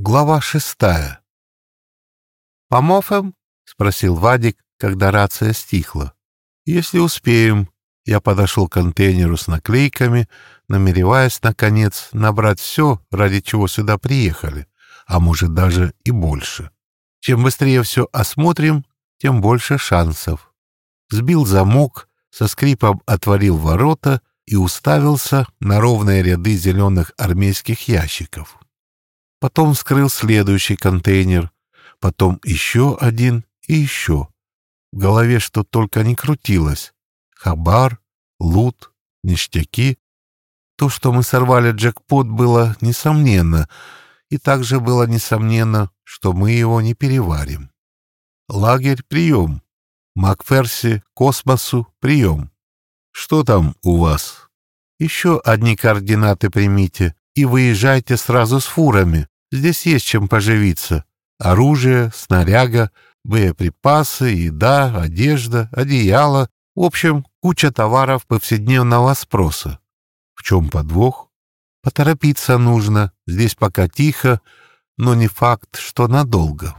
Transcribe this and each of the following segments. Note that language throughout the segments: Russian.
Глава шестая. «Помофем?» — спросил Вадик, когда рация стихла. «Если успеем». Я подошел к контейнеру с наклейками, намереваясь, наконец, набрать все, ради чего сюда приехали, а может даже и больше. Чем быстрее все осмотрим, тем больше шансов. Сбил замок, со скрипом отворил ворота и уставился на ровные ряды зеленых армейских ящиков. Потом вскрыл следующий контейнер, потом еще один и еще. В голове что только не крутилось. Хабар, лут, ништяки. То, что мы сорвали джекпот, было несомненно, и также было несомненно, что мы его не переварим. Лагерь — прием. Макферси, космосу — прием. Что там у вас? Еще одни координаты примите и выезжайте сразу с фурами. Здесь есть чем поживиться. Оружие, снаряга, боеприпасы, еда, одежда, одеяло. В общем, куча товаров повседневного спроса. В чем подвох? Поторопиться нужно. Здесь пока тихо, но не факт, что надолго.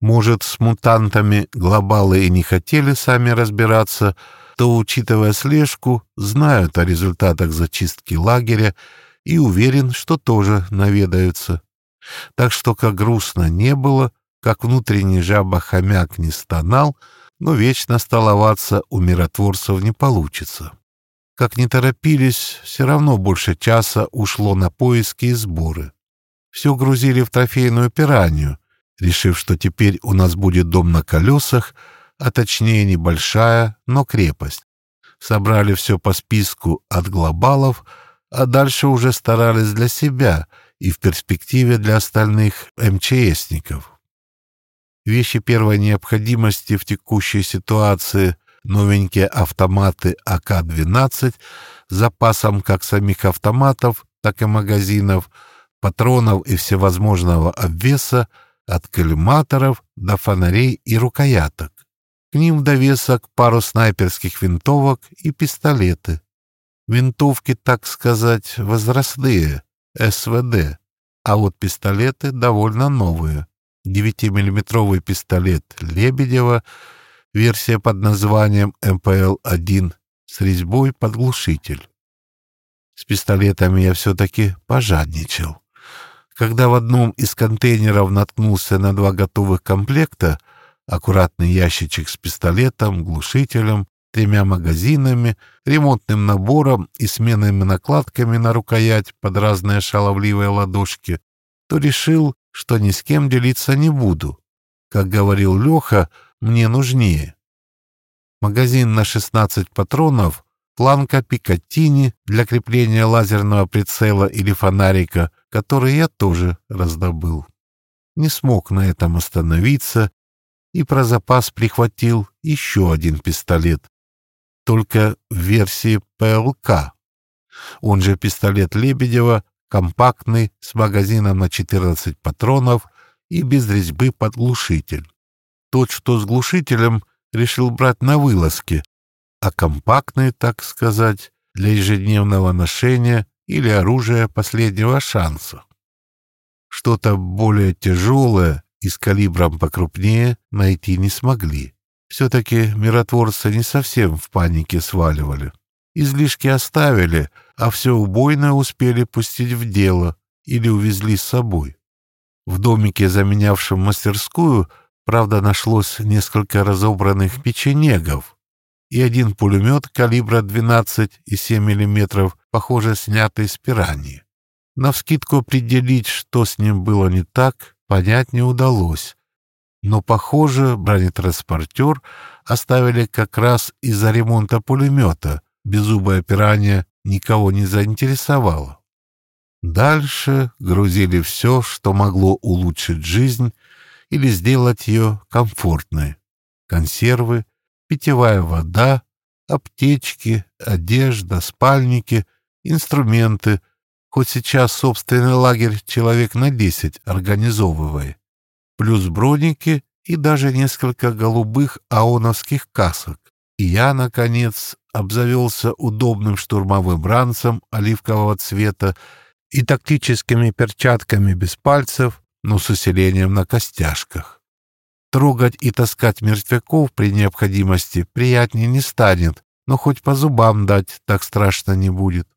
Может, с мутантами глобалы и не хотели сами разбираться, то, учитывая слежку, знают о результатах зачистки лагеря и уверен, что тоже наведаются. Так что, как грустно не было, как внутренний жаба-хомяк не стонал, но вечно столоваться у миротворцев не получится. Как не торопились, все равно больше часа ушло на поиски и сборы. Все грузили в трофейную пиранью, решив, что теперь у нас будет дом на колесах, а точнее небольшая, но крепость. Собрали все по списку от глобалов, а дальше уже старались для себя и в перспективе для остальных МЧСников. Вещи первой необходимости в текущей ситуации — новенькие автоматы АК-12 с запасом как самих автоматов, так и магазинов, патронов и всевозможного обвеса, от коллиматоров до фонарей и рукояток. К ним в довесок пару снайперских винтовок и пистолеты. Винтовки, так сказать, возрастные, СВД, а вот пистолеты довольно новые. 9-миллиметровый пистолет Лебедева, версия под названием МПЛ-1 с резьбой под глушитель. С пистолетами я все-таки пожадничал. Когда в одном из контейнеров наткнулся на два готовых комплекта, аккуратный ящичек с пистолетом, глушителем, тремя магазинами, ремонтным набором и сменными накладками на рукоять под разные шаловливые ладошки, то решил, что ни с кем делиться не буду. Как говорил Леха, мне нужнее. Магазин на 16 патронов планка Пикаттини для крепления лазерного прицела или фонарика, который я тоже раздобыл. Не смог на этом остановиться и про запас прихватил еще один пистолет, только в версии ПЛК. Он же пистолет Лебедева, компактный, с магазином на 14 патронов и без резьбы под глушитель. Тот, что с глушителем, решил брать на вылазке, а компактный, так сказать, для ежедневного ношения или оружия последнего шанса. Что-то более тяжелое и с калибром покрупнее найти не смогли. Все-таки миротворцы не совсем в панике сваливали. Излишки оставили, а все убойное успели пустить в дело или увезли с собой. В домике, заменявшем мастерскую, правда, нашлось несколько разобранных печенегов, и один пулемет калибра 12,7 мм, похоже, снятый с пираньи. Навскидку определить, что с ним было не так, понять не удалось. Но, похоже, бронетранспортер оставили как раз из-за ремонта пулемета. Беззубое пирание никого не заинтересовало. Дальше грузили все, что могло улучшить жизнь или сделать ее комфортной. Консервы, питьевая вода, аптечки, одежда, спальники, инструменты. Хоть сейчас собственный лагерь человек на десять организовывай. Плюс броники и даже несколько голубых аоновских касок. И я, наконец, обзавелся удобным штурмовым ранцем оливкового цвета и тактическими перчатками без пальцев, но с усилением на костяшках. Трогать и таскать мертвяков при необходимости приятнее не станет, но хоть по зубам дать так страшно не будет.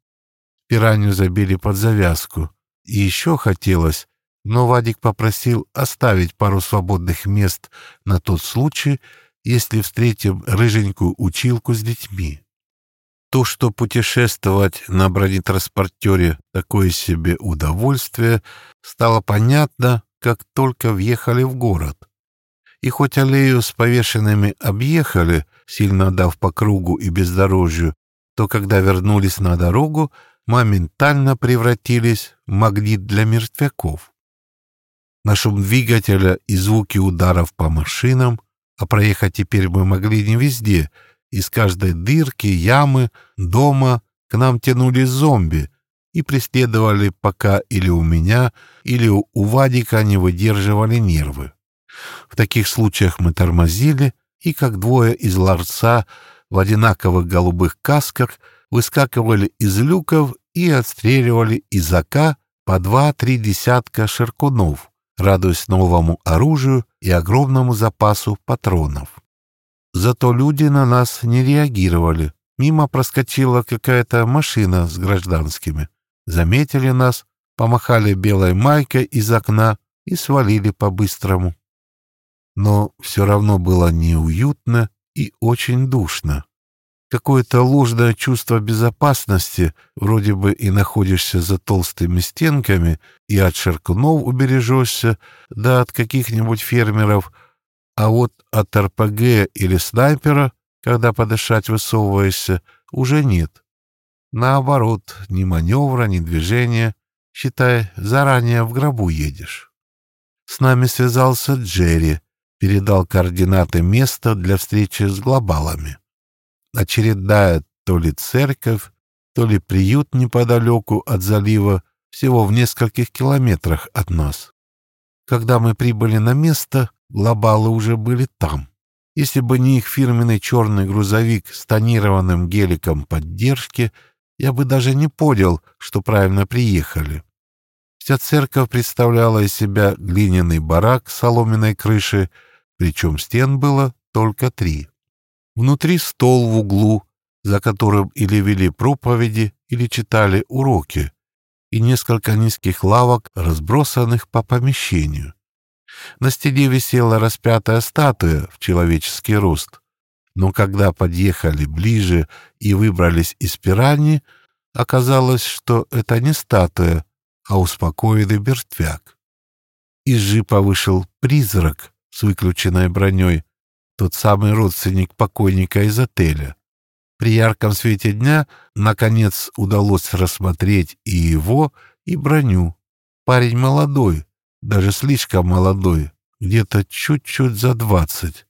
Пиранью забили под завязку. И еще хотелось, но Вадик попросил оставить пару свободных мест на тот случай, если встретим рыженькую училку с детьми. То, что путешествовать на бронетранспортере — такое себе удовольствие, стало понятно, как только въехали в город. И хоть аллею с повешенными объехали, сильно дав по кругу и бездорожью, то когда вернулись на дорогу, моментально превратились в магнит для мертвяков. На шум двигателя и звуки ударов по машинам, а проехать теперь мы могли не везде — из каждой дырки, ямы, дома к нам тянулись зомби и преследовали, пока или у меня, или у Вадика не выдерживали нервы. В таких случаях мы тормозили, и как двое из ларца в одинаковых голубых касках выскакивали из люков и отстреливали из АК по два-три десятка ширкунов, радуясь новому оружию и огромному запасу патронов. Зато люди на нас не реагировали. Мимо проскочила какая-то машина с гражданскими. Заметили нас, помахали белой майкой из окна и свалили по-быстрому. Но все равно было неуютно и очень душно. Какое-то ложное чувство безопасности, вроде бы и находишься за толстыми стенками, и от ширкунов убережешься, да от каких-нибудь фермеров — а вот от РПГ или снайпера, когда подышать высовываешься, уже нет. Наоборот, ни маневра, ни движения. Считай, заранее в гробу едешь. С нами связался Джерри, передал координаты места для встречи с глобалами. Очередная то ли церковь, то ли приют неподалеку от залива, всего в нескольких километрах от нас. Когда мы прибыли на место, глобалы уже были там. Если бы не их фирменный черный грузовик с тонированным геликом поддержки, я бы даже не понял, что правильно приехали. Вся церковь представляла из себя глиняный барак соломенной крышей, причем стен было только три. Внутри стол в углу, за которым или вели проповеди, или читали уроки, и несколько низких лавок, разбросанных по помещению. На стене висела распятая статуя в человеческий рост. Но когда подъехали ближе и выбрались из пирани, оказалось, что это не статуя, а успокоенный мертвяк. Из джипа вышел призрак с выключенной броней, тот самый родственник покойника из отеля. При ярком свете дня, наконец, удалось рассмотреть и его, и броню. Парень молодой, даже слишком молодой, где-то чуть-чуть за двадцать.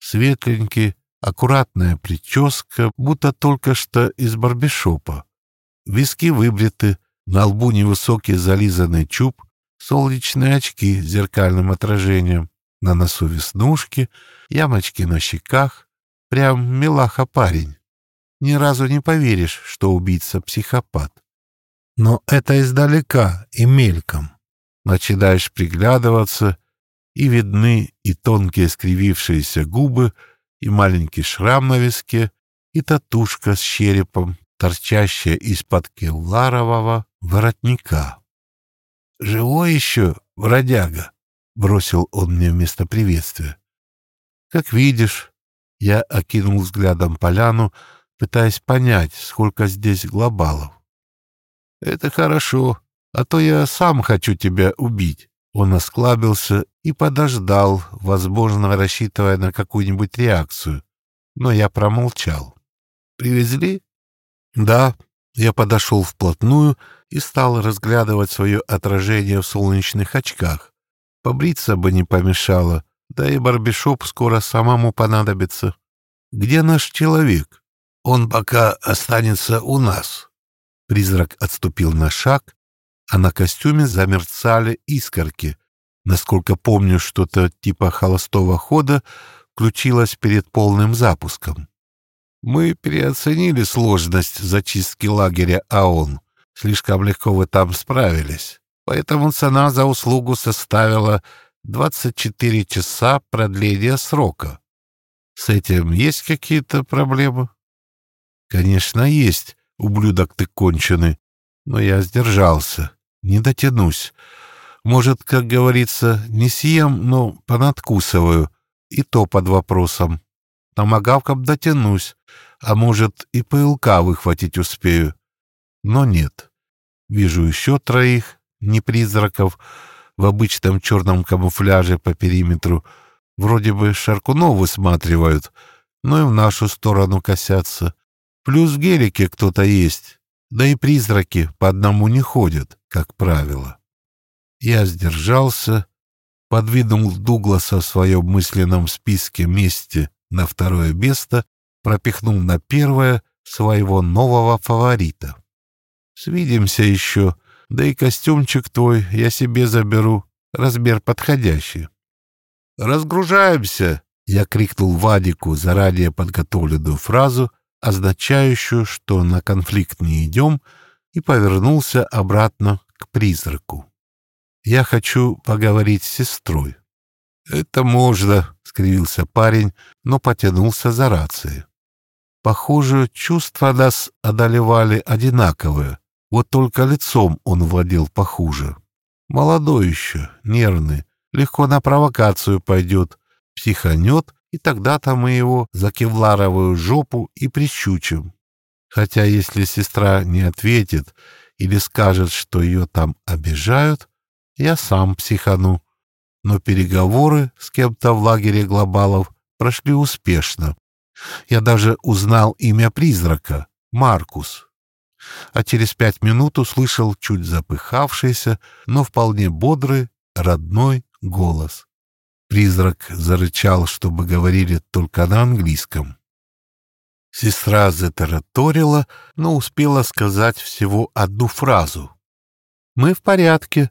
Светленький, аккуратная прическа, будто только что из барбишопа. Виски выбриты, на лбу невысокий зализанный чуб, солнечные очки с зеркальным отражением, на носу веснушки, ямочки на щеках. Прям милаха парень. Ни разу не поверишь, что убийца психопат. Но это издалека и мельком начинаешь приглядываться, и видны и тонкие скривившиеся губы, и маленький шрам на виске, и татушка с черепом, торчащая из-под кевларового воротника. «Живой еще, бродяга?» — бросил он мне вместо приветствия. «Как видишь», — я окинул взглядом поляну, пытаясь понять, сколько здесь глобалов. «Это хорошо», а то я сам хочу тебя убить». Он осклабился и подождал, возможно, рассчитывая на какую-нибудь реакцию. Но я промолчал. «Привезли?» «Да». Я подошел вплотную и стал разглядывать свое отражение в солнечных очках. Побриться бы не помешало, да и барбишоп скоро самому понадобится. «Где наш человек?» «Он пока останется у нас». Призрак отступил на шаг а на костюме замерцали искорки. Насколько помню, что-то типа холостого хода включилось перед полным запуском. Мы переоценили сложность зачистки лагеря АОН. Слишком легко вы там справились. Поэтому цена за услугу составила 24 часа продления срока. С этим есть какие-то проблемы? Конечно, есть, ублюдок ты конченый. Но я сдержался. Не дотянусь. Может, как говорится, не съем, но понадкусываю. И то под вопросом. Томагавком дотянусь, а может, и ПЛК выхватить успею. Но нет. Вижу еще троих, не призраков, в обычном черном камуфляже по периметру. Вроде бы Шаркунов высматривают, но и в нашу сторону косятся. Плюс в гелике кто-то есть, да и призраки по одному не ходят, как правило. Я сдержался, подвинул Дугласа в своем мысленном списке месте на второе место, пропихнул на первое своего нового фаворита. Свидимся еще, да и костюмчик твой я себе заберу, размер подходящий. «Разгружаемся!» — я крикнул Вадику заранее подготовленную фразу, означающую, что на конфликт не идем, и повернулся обратно к призраку. «Я хочу поговорить с сестрой». «Это можно», — скривился парень, но потянулся за рацией. Похоже, чувства нас одолевали одинаковые, вот только лицом он владел похуже. Молодой еще, нервный, легко на провокацию пойдет, психанет, и тогда-то мы его за кевларовую жопу и прищучим. Хотя если сестра не ответит или скажет, что ее там обижают, я сам психану. Но переговоры с кем-то в лагере глобалов прошли успешно. Я даже узнал имя призрака — Маркус а через пять минут услышал чуть запыхавшийся, но вполне бодрый, родной голос. Призрак зарычал, чтобы говорили только на английском. Сестра затараторила, но успела сказать всего одну фразу. «Мы в порядке.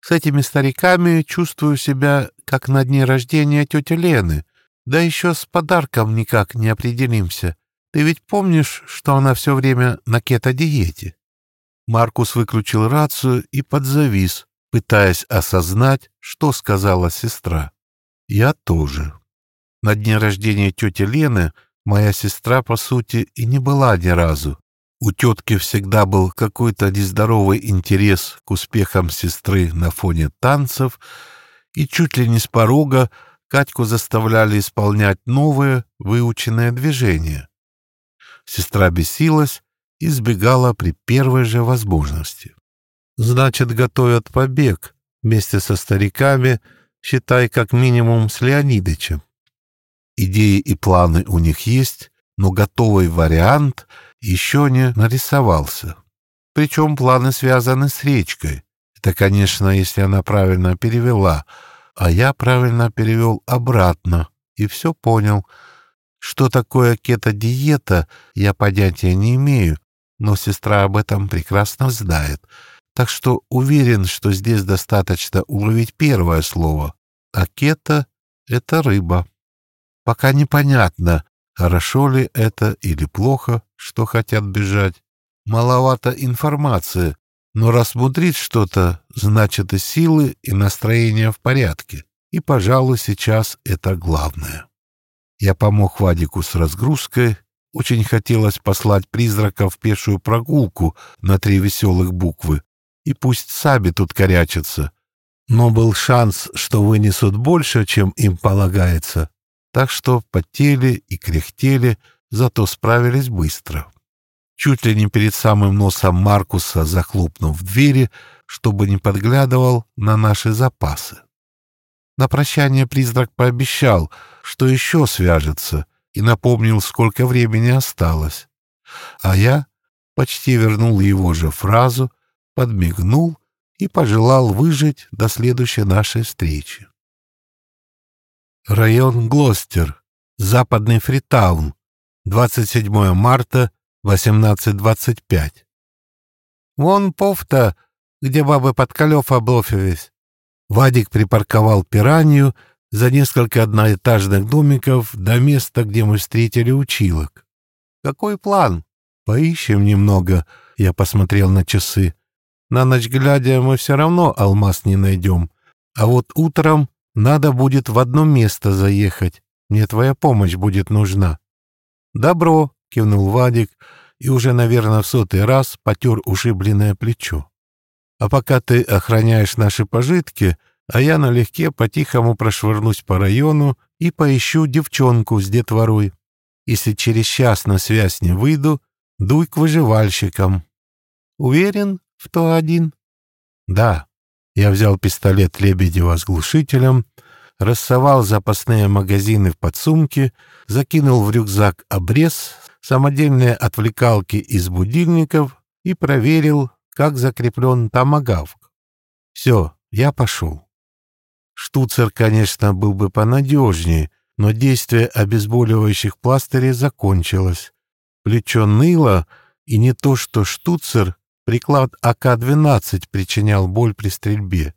С этими стариками чувствую себя, как на дне рождения тети Лены. Да еще с подарком никак не определимся. Ты ведь помнишь, что она все время на кето-диете?» Маркус выключил рацию и подзавис, пытаясь осознать, что сказала сестра. «Я тоже». На дне рождения тети Лены моя сестра, по сути, и не была ни разу. У тетки всегда был какой-то нездоровый интерес к успехам сестры на фоне танцев, и чуть ли не с порога Катьку заставляли исполнять новые, выученные движения. Сестра бесилась и сбегала при первой же возможности. Значит, готовят побег вместе со стариками, считай, как минимум с Леонидычем. Идеи и планы у них есть, но готовый вариант еще не нарисовался. Причем планы связаны с речкой. Это, конечно, если она правильно перевела, а я правильно перевел обратно и все понял — что такое кето-диета, я понятия не имею, но сестра об этом прекрасно знает. Так что уверен, что здесь достаточно уловить первое слово. А кето — это рыба. Пока непонятно, хорошо ли это или плохо, что хотят бежать. Маловато информации, но раз мудрит что-то, значит и силы, и настроение в порядке. И, пожалуй, сейчас это главное. Я помог Вадику с разгрузкой. Очень хотелось послать призрака в пешую прогулку на три веселых буквы. И пусть сами тут корячатся. Но был шанс, что вынесут больше, чем им полагается. Так что потели и кряхтели, зато справились быстро. Чуть ли не перед самым носом Маркуса захлопнув двери, чтобы не подглядывал на наши запасы. На прощание призрак пообещал, что еще свяжется, и напомнил, сколько времени осталось. А я почти вернул его же фразу, подмигнул и пожелал выжить до следующей нашей встречи. Район Глостер, Западный Фритаун, 27 марта, 18.25. Вон пофта, где бабы под колев облофились. Вадик припарковал пиранью за несколько одноэтажных домиков до места, где мы встретили училок. «Какой план?» «Поищем немного Я посмотрел на часы. На ночь глядя, мы все равно алмаз не найдем. А вот утром надо будет в одно место заехать. Мне твоя помощь будет нужна. Добро, кивнул Вадик и уже, наверное, в сотый раз потер ушибленное плечо. А пока ты охраняешь наши пожитки, а я налегке по-тихому прошвырнусь по району и поищу девчонку с детворой. Если через час на связь не выйду, дуй к выживальщикам. Уверен, в то один? Да. Я взял пистолет Лебедева с глушителем, рассовал запасные магазины в подсумке, закинул в рюкзак обрез, самодельные отвлекалки из будильников и проверил, как закреплен томагавк. Все, я пошел. Штуцер, конечно, был бы понадежнее, но действие обезболивающих пластырей закончилось. Плечо ныло, и не то что штуцер, приклад АК-12 причинял боль при стрельбе.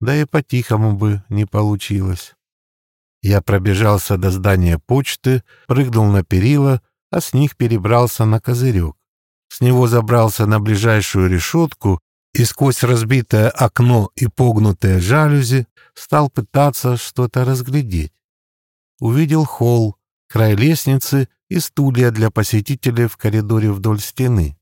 Да и по-тихому бы не получилось. Я пробежался до здания почты, прыгнул на перила, а с них перебрался на козырек. С него забрался на ближайшую решетку и сквозь разбитое окно и погнутые жалюзи стал пытаться что-то разглядеть. Увидел холл, край лестницы и стулья для посетителей в коридоре вдоль стены.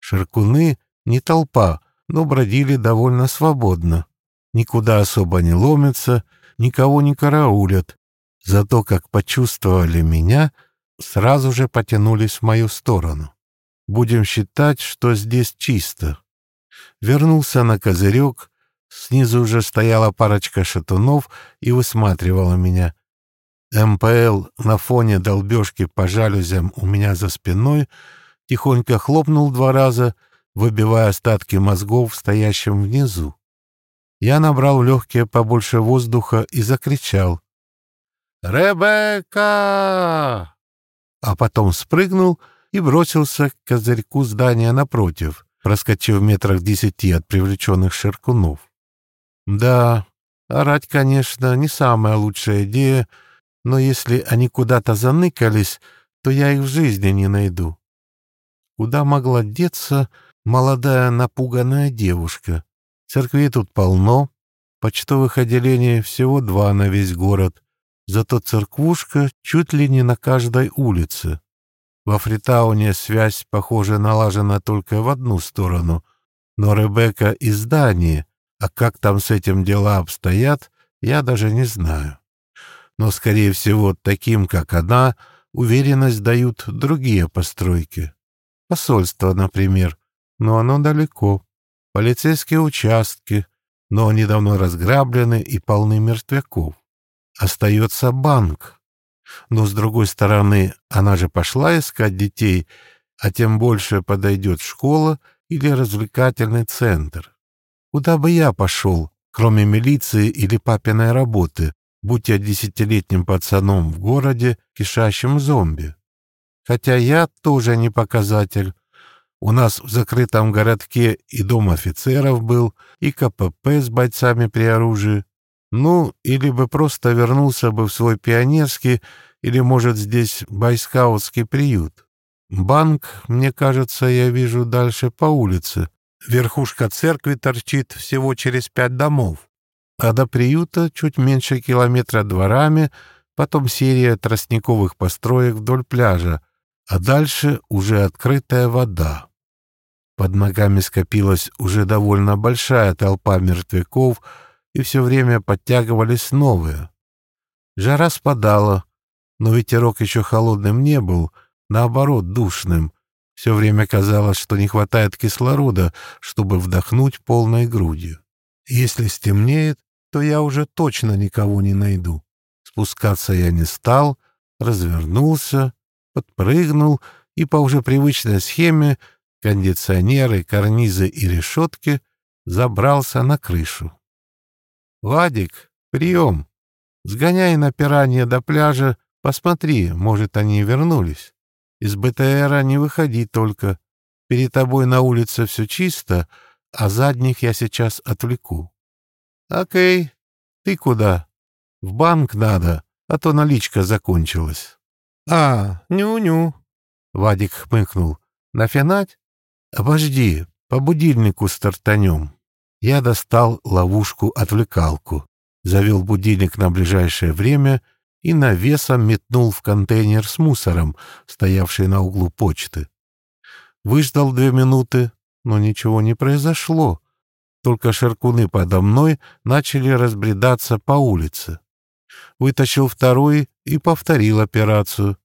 Ширкуны — не толпа, но бродили довольно свободно. Никуда особо не ломятся, никого не караулят. Зато как почувствовали меня, сразу же потянулись в мою сторону. Будем считать, что здесь чисто. Вернулся на козырек, снизу уже стояла парочка шатунов и высматривала меня. МПЛ на фоне долбежки по жалюзям у меня за спиной тихонько хлопнул два раза, выбивая остатки мозгов стоящим внизу. Я набрал легкие побольше воздуха и закричал. «Ребекка!» А потом спрыгнул и бросился к козырьку здания напротив, проскочив метрах десяти от привлеченных ширкунов. Да, орать, конечно, не самая лучшая идея, но если они куда-то заныкались, то я их в жизни не найду. Куда могла деться молодая напуганная девушка? Церквей тут полно, почтовых отделений всего два на весь город, зато церквушка чуть ли не на каждой улице. Во Фритауне связь, похоже, налажена только в одну сторону, но Ребекка из здания, а как там с этим дела обстоят, я даже не знаю. Но, скорее всего, таким, как она, уверенность дают другие постройки. Посольство, например, но оно далеко. Полицейские участки, но они давно разграблены и полны мертвяков. Остается банк, но, с другой стороны, она же пошла искать детей, а тем больше подойдет школа или развлекательный центр. Куда бы я пошел, кроме милиции или папиной работы, будь я десятилетним пацаном в городе, кишащим зомби? Хотя я тоже не показатель. У нас в закрытом городке и дом офицеров был, и КПП с бойцами при оружии. Ну, или бы просто вернулся бы в свой пионерский, или, может, здесь байскаутский приют. Банк, мне кажется, я вижу дальше по улице. Верхушка церкви торчит всего через пять домов. А до приюта чуть меньше километра дворами, потом серия тростниковых построек вдоль пляжа, а дальше уже открытая вода. Под ногами скопилась уже довольно большая толпа мертвяков, и все время подтягивались новые. Жара спадала, но ветерок еще холодным не был, наоборот, душным. Все время казалось, что не хватает кислорода, чтобы вдохнуть полной грудью. Если стемнеет, то я уже точно никого не найду. Спускаться я не стал, развернулся, подпрыгнул и по уже привычной схеме кондиционеры, карнизы и решетки забрался на крышу. «Вадик, прием! Сгоняй на пиранье до пляжа, посмотри, может, они вернулись. Из БТРа не выходи только. Перед тобой на улице все чисто, а задних я сейчас отвлеку». «Окей. Ты куда?» «В банк надо, а то наличка закончилась». «А, ню-ню», — Вадик хмыкнул. «Нафинать?» Обожди, по будильнику стартанем. Я достал ловушку-отвлекалку, завел будильник на ближайшее время и навесом метнул в контейнер с мусором, стоявший на углу почты. Выждал две минуты, но ничего не произошло. Только шаркуны подо мной начали разбредаться по улице. Вытащил второй и повторил операцию.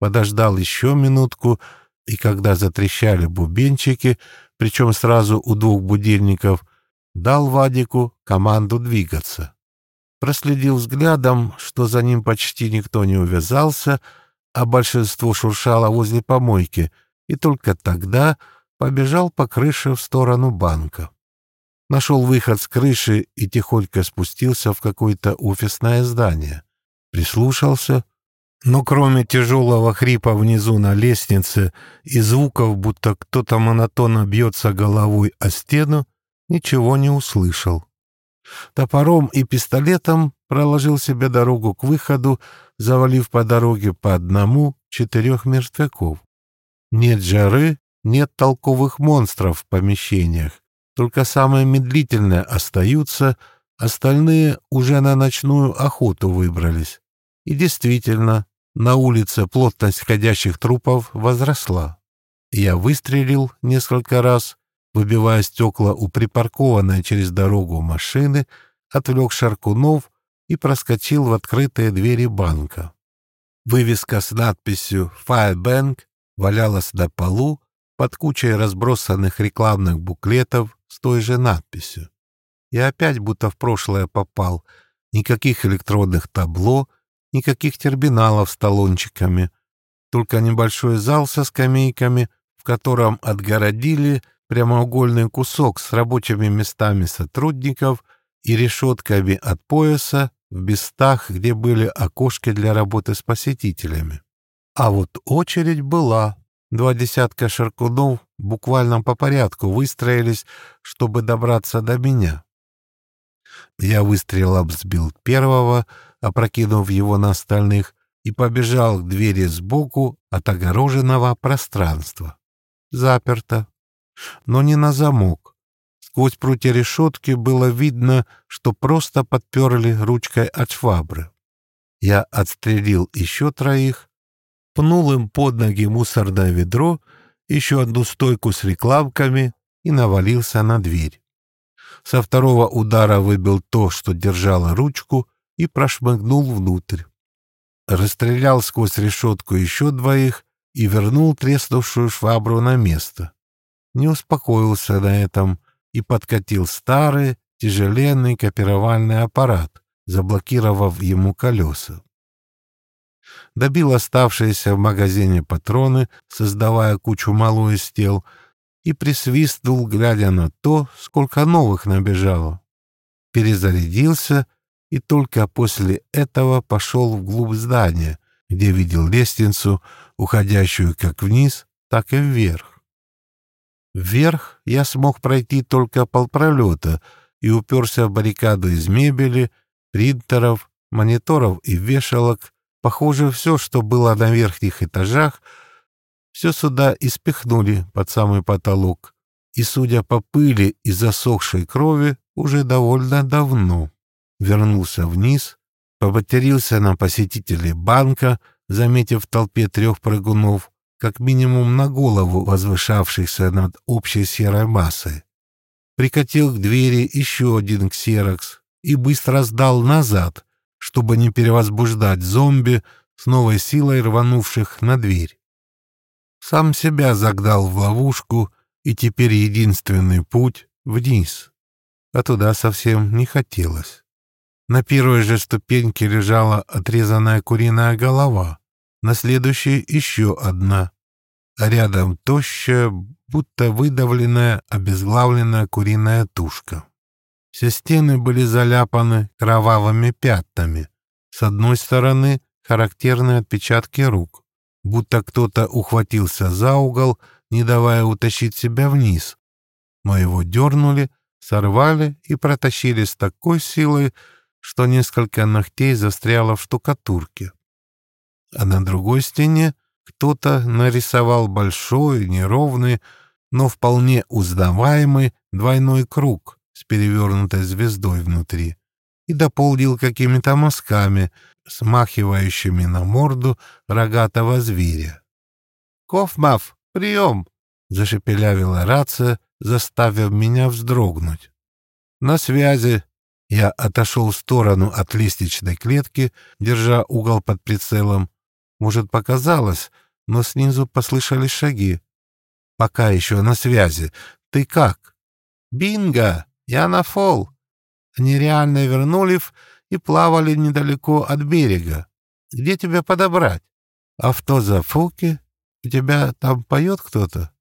Подождал еще минутку, и когда затрещали бубенчики, причем сразу у двух будильников, дал Вадику команду двигаться. Проследил взглядом, что за ним почти никто не увязался, а большинство шуршало возле помойки, и только тогда побежал по крыше в сторону банка. Нашел выход с крыши и тихонько спустился в какое-то офисное здание. Прислушался, но кроме тяжелого хрипа внизу на лестнице и звуков, будто кто-то монотонно бьется головой о стену, ничего не услышал. Топором и пистолетом проложил себе дорогу к выходу, завалив по дороге по одному четырех мертвяков. Нет жары, нет толковых монстров в помещениях, только самые медлительные остаются, остальные уже на ночную охоту выбрались. И действительно, на улице плотность ходящих трупов возросла. Я выстрелил несколько раз, выбивая стекла у припаркованной через дорогу машины, отвлек Шаркунов и проскочил в открытые двери банка. Вывеска с надписью «Firebank» валялась на полу под кучей разбросанных рекламных буклетов с той же надписью. Я опять будто в прошлое попал. Никаких электронных табло, никаких терминалов с талончиками, только небольшой зал со скамейками, в котором отгородили прямоугольный кусок с рабочими местами сотрудников и решетками от пояса в местах, где были окошки для работы с посетителями. А вот очередь была. Два десятка шаркунов буквально по порядку выстроились, чтобы добраться до меня. Я выстрелом сбил первого, опрокинув его на остальных, и побежал к двери сбоку от огороженного пространства. Заперто но не на замок. Сквозь прутья решетки было видно, что просто подперли ручкой от швабры. Я отстрелил еще троих, пнул им под ноги мусорное ведро, еще одну стойку с рекламками и навалился на дверь. Со второго удара выбил то, что держало ручку, и прошмыгнул внутрь. Расстрелял сквозь решетку еще двоих и вернул треснувшую швабру на место не успокоился на этом и подкатил старый, тяжеленный копировальный аппарат, заблокировав ему колеса. Добил оставшиеся в магазине патроны, создавая кучу малу из тел, и присвистнул, глядя на то, сколько новых набежало. Перезарядился и только после этого пошел вглубь здания, где видел лестницу, уходящую как вниз, так и вверх. Вверх я смог пройти только полпролета и уперся в баррикаду из мебели, принтеров, мониторов и вешалок. Похоже, все, что было на верхних этажах, все сюда испихнули под самый потолок. И, судя по пыли и засохшей крови, уже довольно давно. Вернулся вниз, побатерился на посетителей банка, заметив в толпе трех прыгунов, как минимум на голову возвышавшихся над общей серой массой. Прикатил к двери еще один ксерокс и быстро сдал назад, чтобы не перевозбуждать зомби с новой силой рванувших на дверь. Сам себя загнал в ловушку, и теперь единственный путь — вниз. А туда совсем не хотелось. На первой же ступеньке лежала отрезанная куриная голова, на следующей еще одна, а рядом тощая, будто выдавленная, обезглавленная куриная тушка. Все стены были заляпаны кровавыми пятнами. С одной стороны характерные отпечатки рук, будто кто-то ухватился за угол, не давая утащить себя вниз. Но его дернули, сорвали и протащили с такой силой, что несколько ногтей застряло в штукатурке а на другой стене кто-то нарисовал большой, неровный, но вполне узнаваемый двойной круг с перевернутой звездой внутри и дополнил какими-то мазками, смахивающими на морду рогатого зверя. «Кофмав, прием!» — зашепелявила рация, заставив меня вздрогнуть. «На связи!» Я отошел в сторону от лестничной клетки, держа угол под прицелом. Может, показалось, но снизу послышались шаги. «Пока еще на связи. Ты как?» «Бинго! Я на фол!» Они реально вернулись и плавали недалеко от берега. Где тебя подобрать? Авто за фуки? У тебя там поет кто-то?